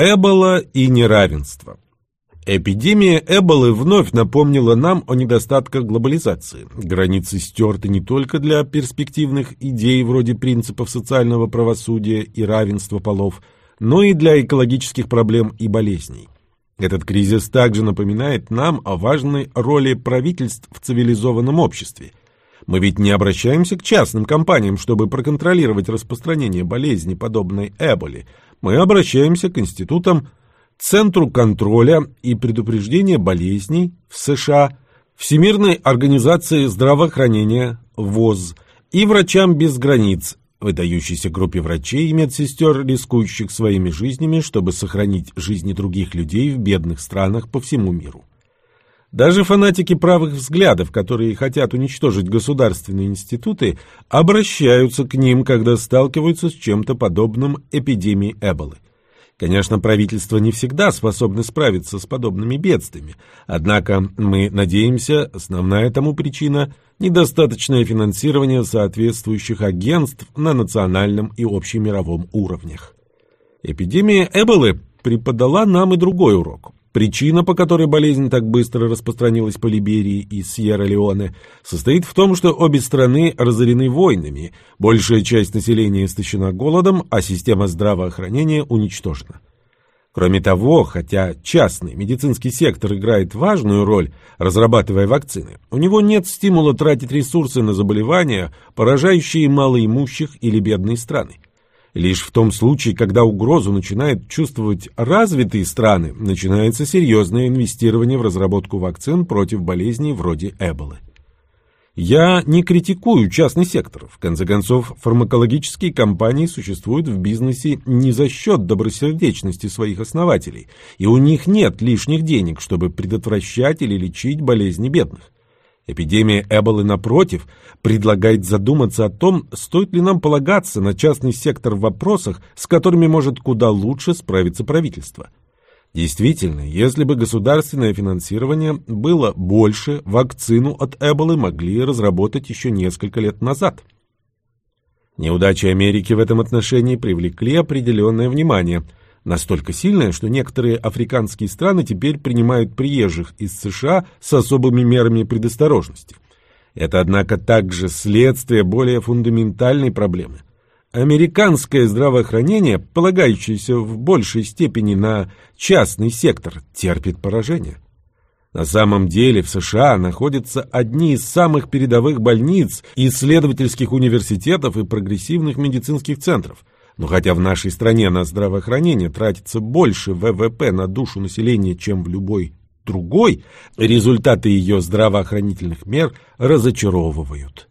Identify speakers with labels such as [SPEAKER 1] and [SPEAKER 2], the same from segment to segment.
[SPEAKER 1] Эбола и неравенство. Эпидемия Эболы вновь напомнила нам о недостатках глобализации. Границы стерты не только для перспективных идей вроде принципов социального правосудия и равенства полов, но и для экологических проблем и болезней. Этот кризис также напоминает нам о важной роли правительств в цивилизованном обществе. Мы ведь не обращаемся к частным компаниям, чтобы проконтролировать распространение болезни, подобной Эболе. Мы обращаемся к институтам Центру контроля и предупреждения болезней в США, Всемирной организации здравоохранения ВОЗ и врачам без границ, выдающейся группе врачей и медсестер, рискующих своими жизнями, чтобы сохранить жизни других людей в бедных странах по всему миру. Даже фанатики правых взглядов, которые хотят уничтожить государственные институты, обращаются к ним, когда сталкиваются с чем-то подобным эпидемии Эболы. Конечно, правительства не всегда способны справиться с подобными бедствиями, однако мы надеемся, основная тому причина – недостаточное финансирование соответствующих агентств на национальном и общемировом уровнях. Эпидемия Эболы преподала нам и другой урок. Причина, по которой болезнь так быстро распространилась по Либерии и Сьерра-Леоне, состоит в том, что обе страны разорены войнами, большая часть населения истощена голодом, а система здравоохранения уничтожена. Кроме того, хотя частный медицинский сектор играет важную роль, разрабатывая вакцины, у него нет стимула тратить ресурсы на заболевания, поражающие малоимущих или бедные страны. Лишь в том случае, когда угрозу начинают чувствовать развитые страны, начинается серьезное инвестирование в разработку вакцин против болезней вроде Эболы. Я не критикую частный сектор. В конце концов, фармакологические компании существуют в бизнесе не за счет добросердечности своих основателей, и у них нет лишних денег, чтобы предотвращать или лечить болезни бедных. Эпидемия Эболы, напротив, предлагает задуматься о том, стоит ли нам полагаться на частный сектор в вопросах, с которыми может куда лучше справиться правительство. Действительно, если бы государственное финансирование было больше, вакцину от Эболы могли разработать еще несколько лет назад. Неудачи Америки в этом отношении привлекли определенное внимание – Настолько сильная, что некоторые африканские страны теперь принимают приезжих из США с особыми мерами предосторожности. Это, однако, также следствие более фундаментальной проблемы. Американское здравоохранение, полагающееся в большей степени на частный сектор, терпит поражение. На самом деле в США находятся одни из самых передовых больниц, исследовательских университетов и прогрессивных медицинских центров – но хотя в нашей стране на здравоохранение тратится больше ВВП на душу населения, чем в любой другой, результаты ее здравоохранительных мер разочаровывают.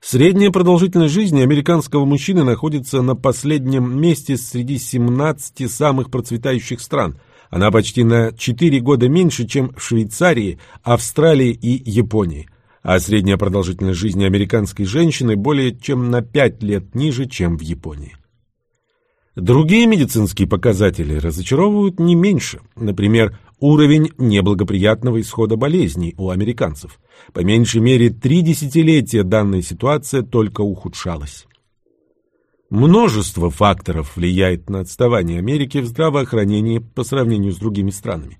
[SPEAKER 1] Средняя продолжительность жизни американского мужчины находится на последнем месте среди 17 самых процветающих стран. Она почти на 4 года меньше, чем в Швейцарии, Австралии и Японии. А средняя продолжительность жизни американской женщины более чем на 5 лет ниже, чем в Японии. Другие медицинские показатели разочаровывают не меньше. Например, уровень неблагоприятного исхода болезней у американцев. По меньшей мере три десятилетия данная ситуация только ухудшалась. Множество факторов влияет на отставание Америки в здравоохранении по сравнению с другими странами.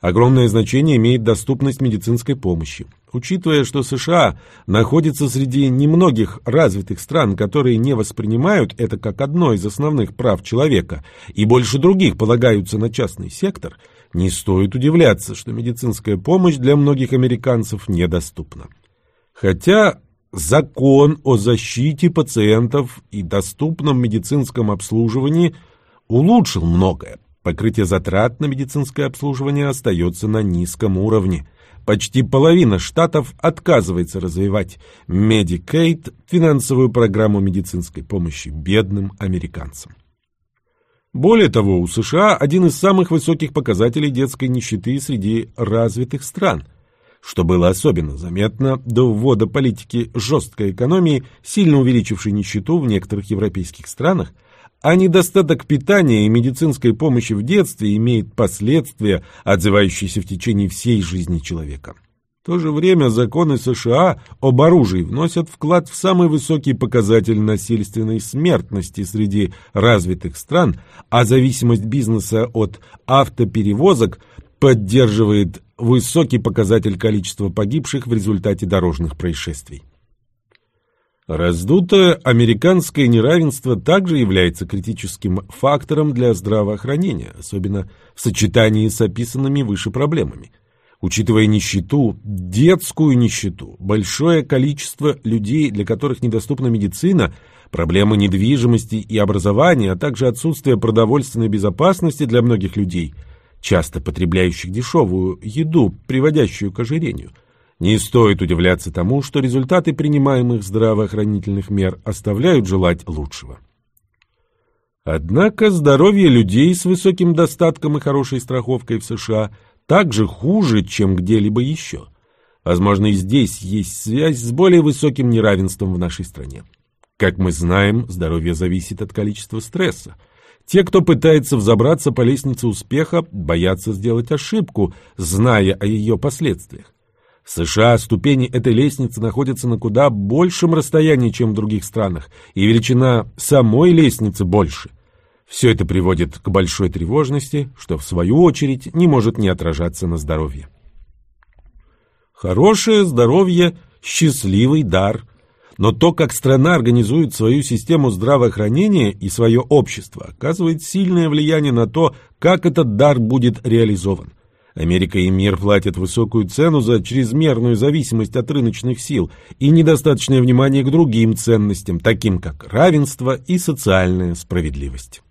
[SPEAKER 1] Огромное значение имеет доступность медицинской помощи. Учитывая, что США находится среди немногих развитых стран, которые не воспринимают это как одно из основных прав человека и больше других полагаются на частный сектор, не стоит удивляться, что медицинская помощь для многих американцев недоступна. Хотя закон о защите пациентов и доступном медицинском обслуживании улучшил многое, Покрытие затрат на медицинское обслуживание остается на низком уровне. Почти половина штатов отказывается развивать Medicaid, финансовую программу медицинской помощи бедным американцам. Более того, у США один из самых высоких показателей детской нищеты среди развитых стран. Что было особенно заметно до ввода политики жесткой экономии, сильно увеличившей нищету в некоторых европейских странах – а недостаток питания и медицинской помощи в детстве имеет последствия, отзывающиеся в течение всей жизни человека. В то же время законы США об оружии вносят вклад в самый высокий показатель насильственной смертности среди развитых стран, а зависимость бизнеса от автоперевозок поддерживает высокий показатель количества погибших в результате дорожных происшествий. Раздутое американское неравенство также является критическим фактором для здравоохранения, особенно в сочетании с описанными выше проблемами. Учитывая нищету, детскую нищету, большое количество людей, для которых недоступна медицина, проблемы недвижимости и образования, а также отсутствие продовольственной безопасности для многих людей – часто потребляющих дешевую еду, приводящую к ожирению. Не стоит удивляться тому, что результаты принимаемых здравоохранительных мер оставляют желать лучшего. Однако здоровье людей с высоким достатком и хорошей страховкой в США также хуже, чем где-либо еще. Возможно, и здесь есть связь с более высоким неравенством в нашей стране. Как мы знаем, здоровье зависит от количества стресса. Те, кто пытается взобраться по лестнице успеха, боятся сделать ошибку, зная о ее последствиях. США ступени этой лестницы находятся на куда большем расстоянии, чем в других странах, и величина самой лестницы больше. Все это приводит к большой тревожности, что в свою очередь не может не отражаться на здоровье. Хорошее здоровье – счастливый дар – но то, как страна организует свою систему здравоохранения и свое общество, оказывает сильное влияние на то, как этот дар будет реализован. Америка и мир платят высокую цену за чрезмерную зависимость от рыночных сил и недостаточное внимание к другим ценностям, таким как равенство и социальная справедливость.